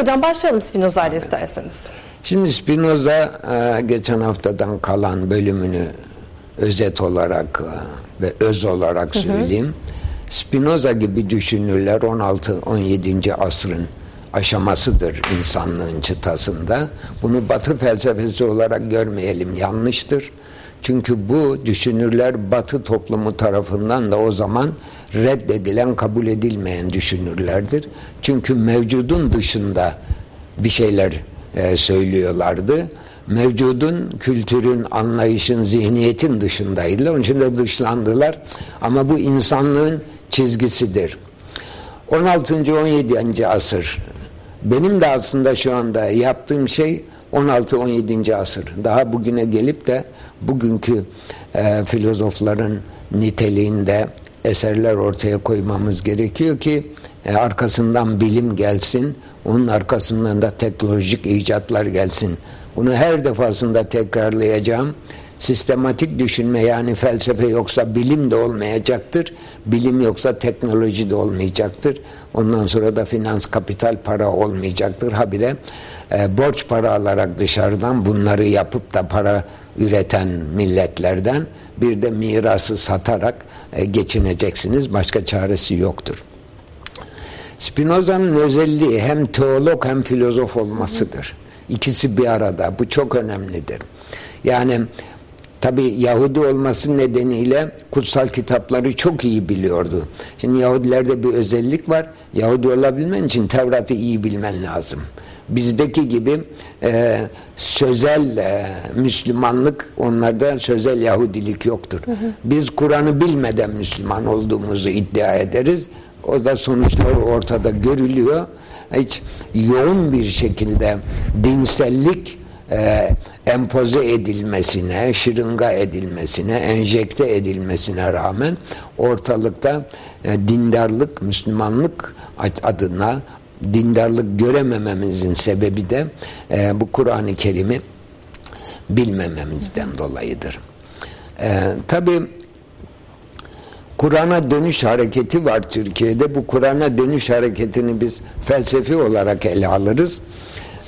hocam başlayalım Spinoza ile isterseniz. Şimdi Spinoza e, geçen haftadan kalan bölümünü özet olarak e, ve öz olarak söyleyeyim. Spinoza gibi düşünürler 16-17. asrın aşamasıdır insanlığın çıtasında. Bunu batı felsefesi olarak görmeyelim yanlıştır. Çünkü bu düşünürler batı toplumu tarafından da o zaman reddedilen, kabul edilmeyen düşünürlerdir. Çünkü mevcudun dışında bir şeyler e, söylüyorlardı. Mevcudun, kültürün, anlayışın, zihniyetin dışındaydılar. Onun için de dışlandılar. Ama bu insanlığın çizgisidir. 16. 17. asır. Benim de aslında şu anda yaptığım şey 16-17. asır. Daha bugüne gelip de bugünkü e, filozofların niteliğinde eserler ortaya koymamız gerekiyor ki e, arkasından bilim gelsin, onun arkasından da teknolojik icatlar gelsin. Bunu her defasında tekrarlayacağım. Sistematik düşünme yani felsefe yoksa bilim de olmayacaktır. Bilim yoksa teknoloji de olmayacaktır. Ondan sonra da finans, kapital, para olmayacaktır. Habire e, borç para alarak dışarıdan bunları yapıp da para üreten milletlerden bir de mirası satarak e, geçineceksiniz. Başka çaresi yoktur. Spinoza'nın özelliği hem teolog hem filozof olmasıdır. İkisi bir arada. Bu çok önemlidir. Yani tabi Yahudi olması nedeniyle kutsal kitapları çok iyi biliyordu. Şimdi Yahudilerde bir özellik var. Yahudi olabilmen için Tevrat'ı iyi bilmen lazım. Bizdeki gibi e, sözel e, Müslümanlık onlarda sözel Yahudilik yoktur. Hı hı. Biz Kur'an'ı bilmeden Müslüman olduğumuzu iddia ederiz. O da sonuçları ortada görülüyor. Hiç yoğun bir şekilde dinsellik e, empoze edilmesine, şırınga edilmesine, enjekte edilmesine rağmen ortalıkta e, dindarlık, Müslümanlık adına dindarlık göremememizin sebebi de e, bu Kur'an-ı Kerim'i bilmememizden dolayıdır. E, Tabi Kur'an'a dönüş hareketi var Türkiye'de. Bu Kur'an'a dönüş hareketini biz felsefi olarak ele alırız.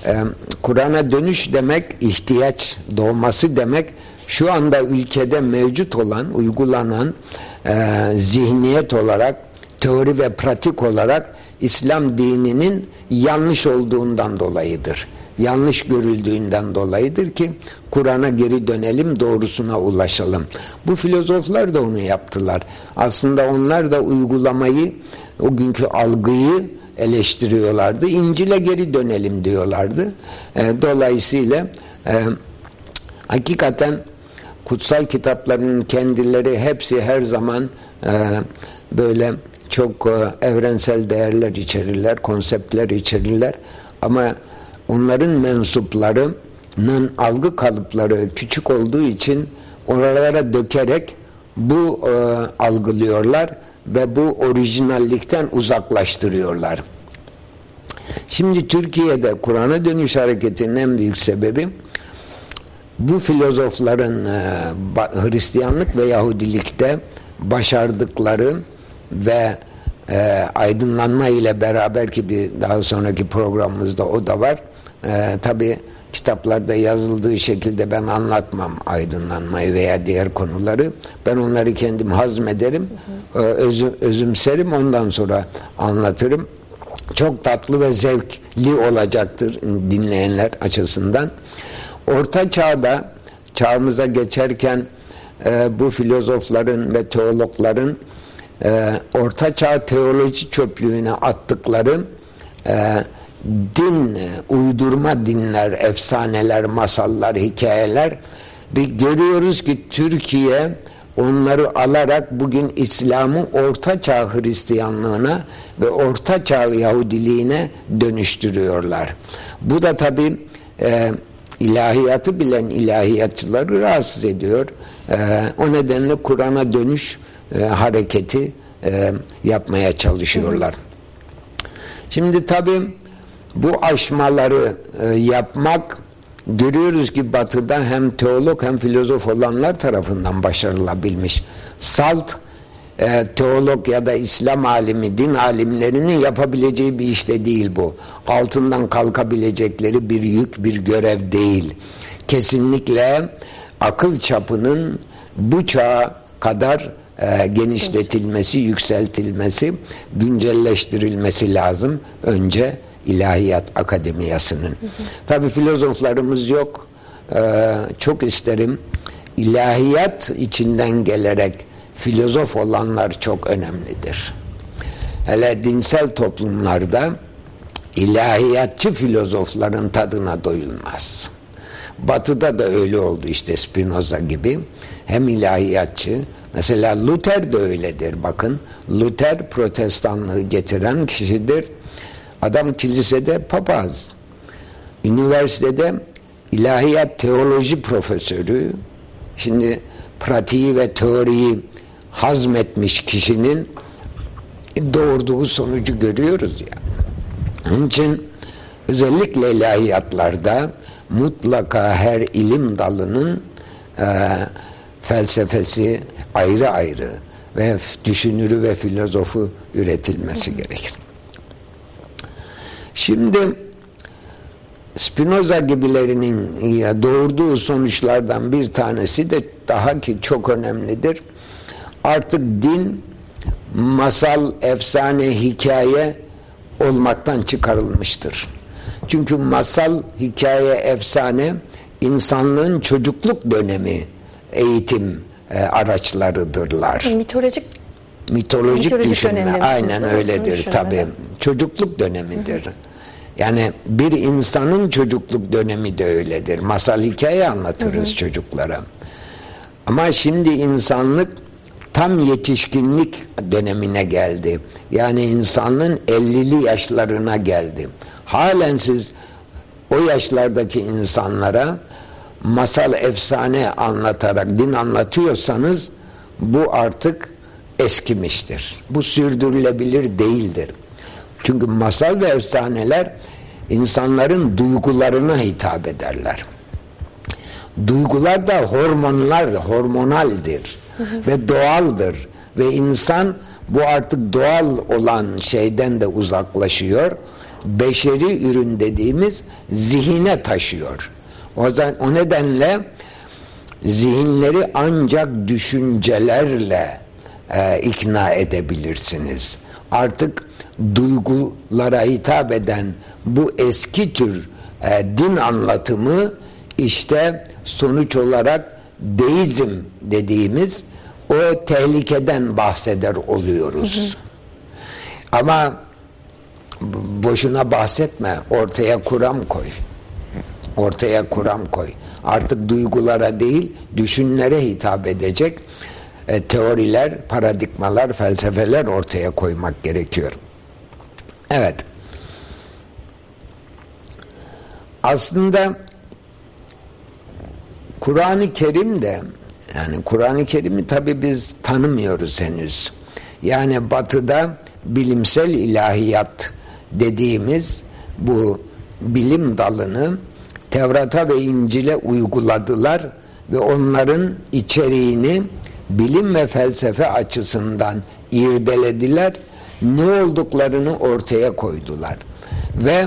Ee, Kur'an'a dönüş demek ihtiyaç doğması demek şu anda ülkede mevcut olan, uygulanan e, zihniyet olarak, teori ve pratik olarak İslam dininin yanlış olduğundan dolayıdır. Yanlış görüldüğünden dolayıdır ki Kur'an'a geri dönelim, doğrusuna ulaşalım. Bu filozoflar da onu yaptılar. Aslında onlar da uygulamayı, o günkü algıyı eleştiriyorlardı. İncil'e geri dönelim diyorlardı. E, dolayısıyla e, hakikaten kutsal kitapların kendileri hepsi her zaman e, böyle çok e, evrensel değerler içerirler, konseptler içerirler. Ama onların mensuplarının algı kalıpları küçük olduğu için oralara dökerek bu e, algılıyorlar ve bu orijinallikten uzaklaştırıyorlar. Şimdi Türkiye'de Kur'an'a dönüş hareketinin en büyük sebebi bu filozofların e, Hristiyanlık ve Yahudilikte başardıkları ve e, aydınlanma ile beraber ki bir daha sonraki programımızda o da var. E, Tabi kitaplarda yazıldığı şekilde ben anlatmam aydınlanmayı veya diğer konuları. Ben onları kendim hazmederim, hı hı. E, özüm, özümserim ondan sonra anlatırım. Çok tatlı ve zevkli olacaktır dinleyenler açısından. Orta çağda çağımıza geçerken e, bu filozofların ve teologların e, Orta Çağ teoloji çöplüğüne attıkları e, din, uydurma dinler, efsaneler, masallar, hikayeler görüyoruz ki Türkiye onları alarak bugün İslam'ı Orta Çağ Hristiyanlığına ve Orta Çağ Yahudiliğine dönüştürüyorlar. Bu da tabi e, ilahiyatı bilen ilahiyatçıları rahatsız ediyor. E, o nedenle Kur'an'a dönüş e, hareketi e, yapmaya çalışıyorlar. Şimdi tabi bu aşmaları e, yapmak görüyoruz ki batıda hem teolog hem filozof olanlar tarafından başarılabilmiş. Salt e, teolog ya da İslam alimi, din alimlerinin yapabileceği bir işte değil bu. Altından kalkabilecekleri bir yük, bir görev değil. Kesinlikle akıl çapının bu çağa kadar e, genişletilmesi, yükseltilmesi, güncelleştirilmesi lazım. Önce İlahiyat Akademiyası'nın. Tabi filozoflarımız yok. Ee, çok isterim. İlahiyat içinden gelerek filozof olanlar çok önemlidir. Hele dinsel toplumlarda ilahiyatçı filozofların tadına doyulmaz. Batı'da da öyle oldu işte Spinoza gibi. Hem ilahiyatçı, mesela Luther de öyledir bakın. Luther protestanlığı getiren kişidir. Adam kilisede papaz. Üniversitede ilahiyat teoloji profesörü. Şimdi pratiği ve teoriyi hazmetmiş kişinin doğurduğu sonucu görüyoruz ya. Onun için özellikle ilahiyatlarda mutlaka her ilim dalının e, felsefesi ayrı ayrı ve düşünürü ve filozofu üretilmesi gerekir. Şimdi Spinoza gibilerinin doğurduğu sonuçlardan bir tanesi de daha ki çok önemlidir. Artık din masal, efsane, hikaye olmaktan çıkarılmıştır. Çünkü masal, hikaye, efsane insanlığın çocukluk dönemi eğitim e, araçlarıdırlar. Mitolojik mitolojik, mitolojik düşünme aynen öyledir tabi. Çocukluk dönemidir. Yani bir insanın çocukluk dönemi de öyledir. Masal hikaye anlatırız hı hı. çocuklara. Ama şimdi insanlık tam yetişkinlik dönemine geldi. Yani insanlığın 50'li yaşlarına geldi. Halen siz o yaşlardaki insanlara masal efsane anlatarak din anlatıyorsanız bu artık eskimiştir. Bu sürdürülebilir değildir. Çünkü masal ve efsaneler insanların duygularına hitap ederler. Duygular da hormonlar, hormonaldir ve doğaldır ve insan bu artık doğal olan şeyden de uzaklaşıyor. Beşeri ürün dediğimiz zihine taşıyor. O, zaman, o nedenle zihinleri ancak düşüncelerle e, ikna edebilirsiniz. Artık duygulara hitap eden bu eski tür e, din anlatımı işte sonuç olarak deizm dediğimiz o tehlikeden bahseder oluyoruz. Hı hı. Ama boşuna bahsetme ortaya kuram koy. Ortaya kuram koy. Artık duygulara değil düşünlere hitap edecek e, teoriler, paradigmalar, felsefeler ortaya koymak gerekiyor. Evet. Aslında Kur'an-ı Kerim de yani Kur'an-ı Kerim'i tabi biz tanımıyoruz henüz. Yani batıda bilimsel ilahiyat dediğimiz bu bilim dalını Tevrat'a ve İncil'e uyguladılar ve onların içeriğini bilim ve felsefe açısından irdelediler ne olduklarını ortaya koydular. Ve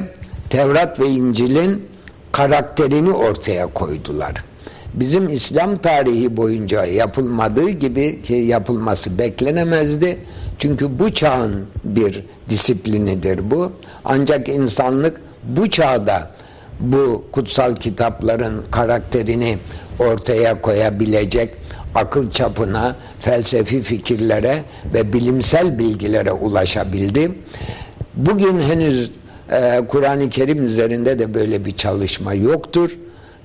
Tevrat ve İncil'in karakterini ortaya koydular. Bizim İslam tarihi boyunca yapılmadığı gibi ki yapılması beklenemezdi. Çünkü bu çağın bir disiplinidir bu. Ancak insanlık bu çağda bu kutsal kitapların karakterini ortaya koyabilecek akıl çapına, felsefi fikirlere ve bilimsel bilgilere ulaşabildi. Bugün henüz e, Kur'an-ı Kerim üzerinde de böyle bir çalışma yoktur.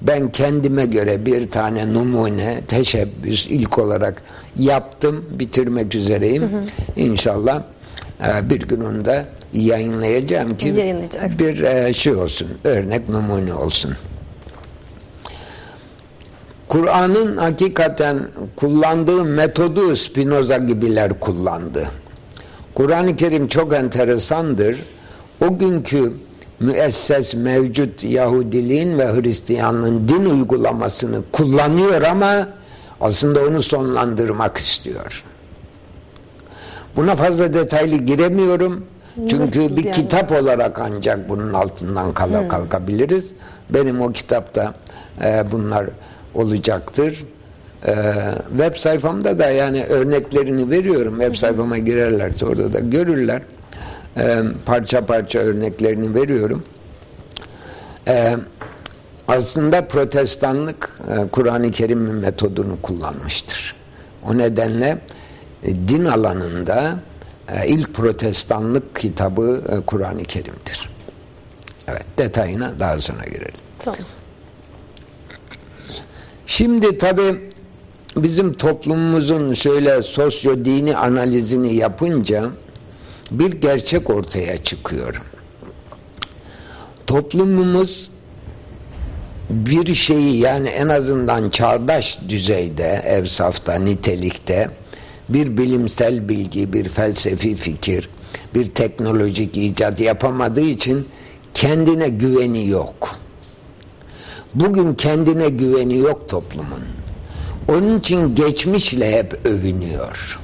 Ben kendime göre bir tane numune, teşebbüs ilk olarak yaptım, bitirmek üzereyim. Hı hı. İnşallah e, bir gün onu da yayınlayacağım ki bir e, şey olsun, örnek numune olsun. Kur'an'ın hakikaten kullandığı metodu Spinoza gibiler kullandı. Kur'an-ı Kerim çok enteresandır. O günkü müesses mevcut Yahudiliğin ve Hristiyanlığın din uygulamasını kullanıyor ama aslında onu sonlandırmak istiyor. Buna fazla detaylı giremiyorum. Çünkü Nasıl bir yani? kitap olarak ancak bunun altından kala kalkabiliriz. Benim o kitapta e, bunlar olacaktır. E, web sayfamda da yani örneklerini veriyorum. Web sayfama girerlerse orada da görürler. E, parça parça örneklerini veriyorum. E, aslında protestanlık e, Kur'an-ı Kerim metodunu kullanmıştır. O nedenle e, din alanında ilk protestanlık kitabı e, Kur'an-ı Kerim'dir. Evet, detayına daha sonra girelim. Tamam. Şimdi tabi bizim toplumumuzun şöyle sosyo-dini analizini yapınca bir gerçek ortaya çıkıyor. Toplumumuz bir şeyi yani en azından çağdaş düzeyde, evsafta, nitelikte bir bilimsel bilgi, bir felsefi fikir, bir teknolojik icat yapamadığı için kendine güveni yok. Bugün kendine güveni yok toplumun. Onun için geçmişle hep övünüyor.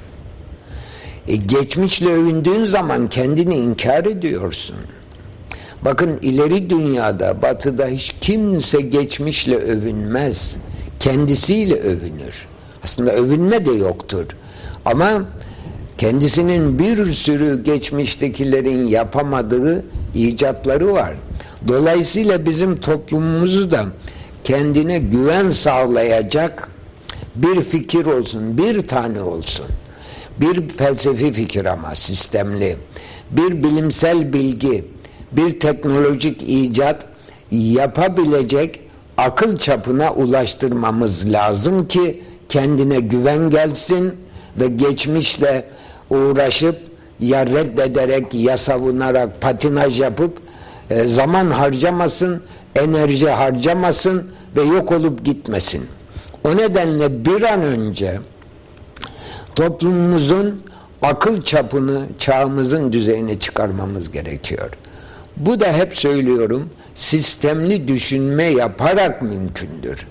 E geçmişle övündüğün zaman kendini inkar ediyorsun. Bakın ileri dünyada, batıda hiç kimse geçmişle övünmez. Kendisiyle övünür. Aslında övünme de yoktur. Ama kendisinin bir sürü geçmiştekilerin yapamadığı icatları var. Dolayısıyla bizim toplumumuzu da kendine güven sağlayacak bir fikir olsun, bir tane olsun. Bir felsefi fikir ama sistemli. Bir bilimsel bilgi, bir teknolojik icat yapabilecek akıl çapına ulaştırmamız lazım ki kendine güven gelsin ve geçmişle uğraşıp ya reddederek ya savunarak patinaj yapıp e, zaman harcamasın, enerji harcamasın ve yok olup gitmesin. O nedenle bir an önce toplumumuzun akıl çapını çağımızın düzeyine çıkarmamız gerekiyor. Bu da hep söylüyorum sistemli düşünme yaparak mümkündür.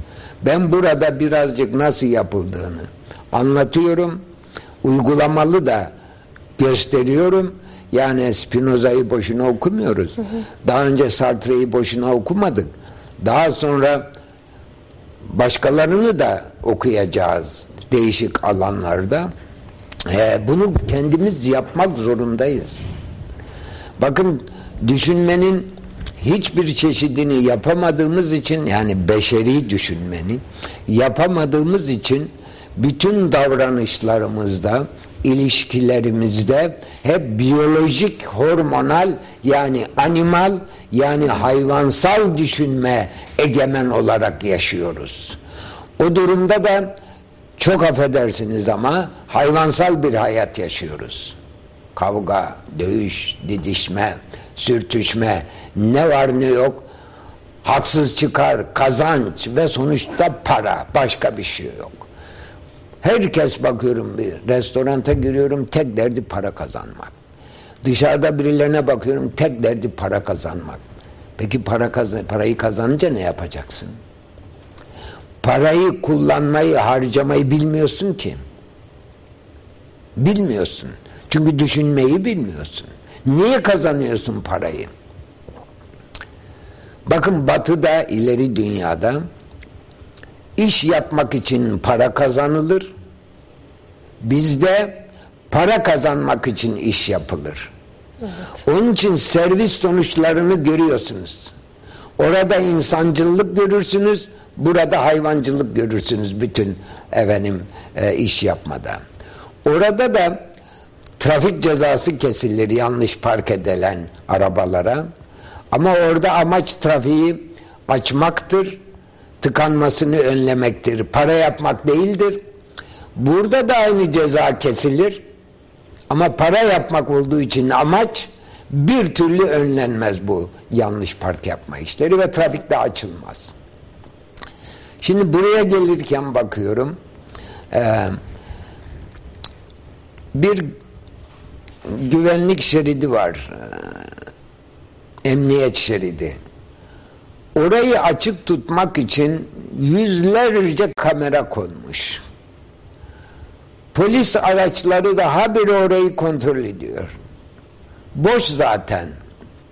Ben burada birazcık nasıl yapıldığını anlatıyorum. Uygulamalı da gösteriyorum. Yani Spinoza'yı boşuna okumuyoruz. Daha önce Sartre'yi boşuna okumadık. Daha sonra başkalarını da okuyacağız değişik alanlarda. Ee, bunu kendimiz yapmak zorundayız. Bakın düşünmenin hiçbir çeşidini yapamadığımız için yani beşeri düşünmenin yapamadığımız için bütün davranışlarımızda ilişkilerimizde hep biyolojik hormonal yani animal yani hayvansal düşünme egemen olarak yaşıyoruz. O durumda da çok affedersiniz ama hayvansal bir hayat yaşıyoruz. Kavga, dövüş, didişme, sürtüşme ne var ne yok haksız çıkar, kazanç ve sonuçta para başka bir şey yok. Herkes bakıyorum bir restoranta giriyorum tek derdi para kazanmak. Dışarıda birilerine bakıyorum tek derdi para kazanmak. Peki para kazan parayı kazanınca ne yapacaksın? Parayı kullanmayı, harcamayı bilmiyorsun ki. Bilmiyorsun. Çünkü düşünmeyi bilmiyorsun. Niye kazanıyorsun parayı? Bakın batıda, ileri dünyada iş yapmak için para kazanılır. Bizde para kazanmak için iş yapılır. Evet. Onun için servis sonuçlarını görüyorsunuz. Orada insancılık görürsünüz, burada hayvancılık görürsünüz bütün efendim e, iş yapmada. Orada da trafik cezası kesilir yanlış park edilen arabalara. Ama orada amaç trafiği açmaktır, tıkanmasını önlemektir, para yapmak değildir. Burada da aynı ceza kesilir. Ama para yapmak olduğu için amaç bir türlü önlenmez bu yanlış park yapma işleri ve trafikte açılmaz. Şimdi buraya gelirken bakıyorum bir güvenlik şeridi var. Emniyet şeridi. Orayı açık tutmak için yüzlerce kamera konmuş. Polis araçları da habire orayı kontrol ediyor. Boş zaten.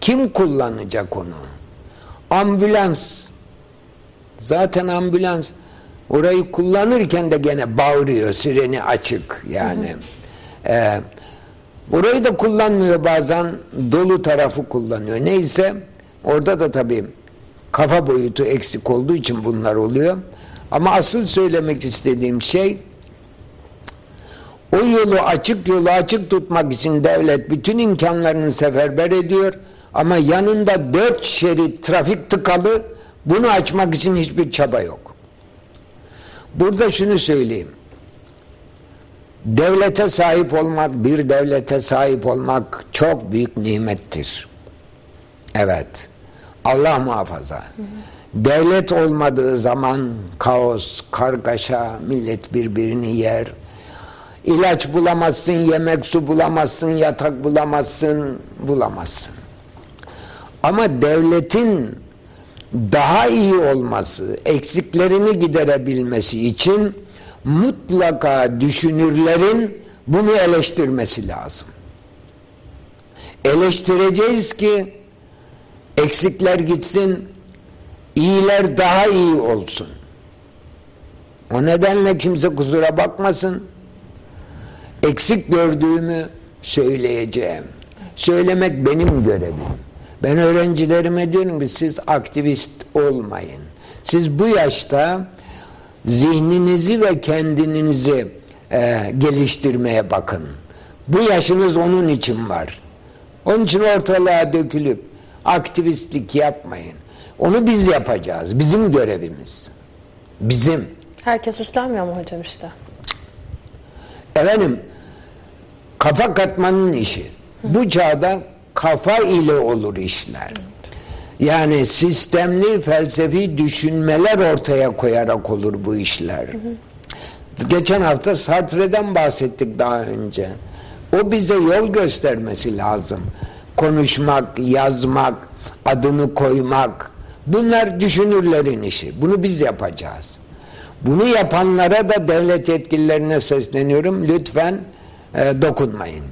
Kim kullanacak onu? Ambulans. Zaten ambulans orayı kullanırken de gene bağırıyor. Sireni açık yani. Ee, orayı da kullanmıyor bazen. Dolu tarafı kullanıyor. Neyse orada da tabii kafa boyutu eksik olduğu için bunlar oluyor. Ama asıl söylemek istediğim şey o yolu açık yolu açık tutmak için devlet bütün imkanlarını seferber ediyor ama yanında dört şerit trafik tıkalı bunu açmak için hiçbir çaba yok. Burada şunu söyleyeyim. Devlete sahip olmak, bir devlete sahip olmak çok büyük nimettir. Evet. Allah muhafaza. Hı hı. Devlet olmadığı zaman kaos, kargaşa, millet birbirini yer. İlaç bulamazsın, yemek su bulamazsın, yatak bulamazsın, bulamazsın. Ama devletin daha iyi olması, eksiklerini giderebilmesi için mutlaka düşünürlerin bunu eleştirmesi lazım. Eleştireceğiz ki eksikler gitsin, iyiler daha iyi olsun. O nedenle kimse kusura bakmasın. Eksik gördüğümü söyleyeceğim. Söylemek benim görevim. Ben öğrencilerime diyorum ki siz aktivist olmayın. Siz bu yaşta zihninizi ve kendinizi e, geliştirmeye bakın. Bu yaşınız onun için var. Onun için ortalığa dökülüp aktivistlik yapmayın. Onu biz yapacağız. Bizim görevimiz. Bizim. Herkes üstlenmiyor mu hocam işte? Efendim kafa katmanın işi. Bu çağda kafa ile olur işler. Yani sistemli felsefi düşünmeler ortaya koyarak olur bu işler. Geçen hafta Sartre'den bahsettik daha önce. O bize yol göstermesi lazım. Konuşmak, yazmak, adını koymak. Bunlar düşünürlerin işi. Bunu biz yapacağız. Bunu yapanlara da devlet yetkililerine sesleniyorum. Lütfen e, dokunmayın.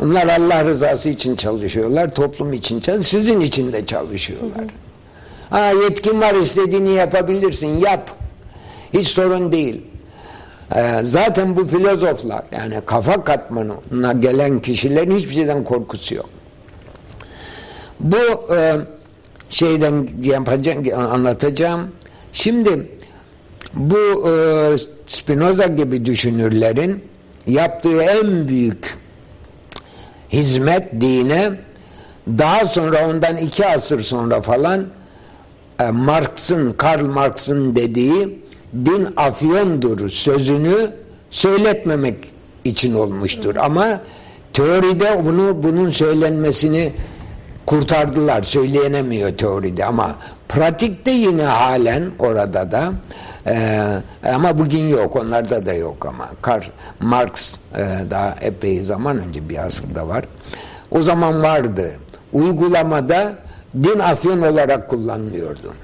Bunlar Allah rızası için çalışıyorlar, toplum için çalışıyorlar, sizin için de çalışıyorlar. Ha, yetkin var istediğini yapabilirsin, yap. Hiç sorun değil. Ee, zaten bu filozoflar yani kafa katmanına gelen kişilerin hiçbir şeyden korkusu yok. Bu e, şeyden yapacağım, anlatacağım. Şimdi bu e, Spinoza gibi düşünürlerin yaptığı en büyük hizmet dine daha sonra ondan iki asır sonra falan e, Marx'ın, Karl Marx'ın dediği din afyondur sözünü söyletmemek için olmuştur. Ama teoride bunu bunun söylenmesini kurtardılar. Söyleyenemiyor teoride ama pratikte yine halen orada da e, ama bugün yok. Onlarda da yok ama Karl Marx e, daha epey zaman önce bir asırda var. O zaman vardı. Uygulamada din afyon olarak kullanılıyordu.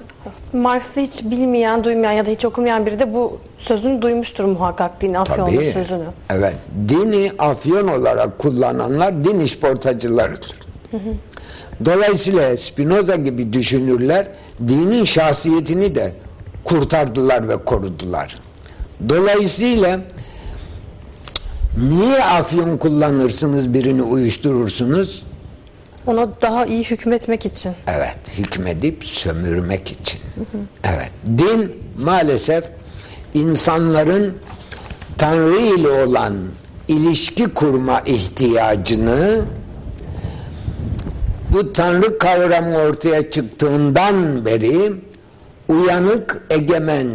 Marx'ı hiç bilmeyen, duymayan ya da hiç okumayan biri de bu sözünü duymuştur muhakkak din afyonlu Tabii, sözünü. Evet. Dini afyon olarak kullananlar din işportacılarıdır. Hı hı. Dolayısıyla Spinoza gibi düşünürler dinin şahsiyetini de kurtardılar ve korudular. Dolayısıyla niye afyon kullanırsınız birini uyuşturursunuz? Ona daha iyi hükmetmek için. Evet, hükmedip sömürmek için. Hı hı. Evet, din maalesef insanların Tanrı ile olan ilişki kurma ihtiyacını bu Tanrı kavramı ortaya çıktığından beri uyanık egemen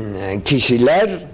kişiler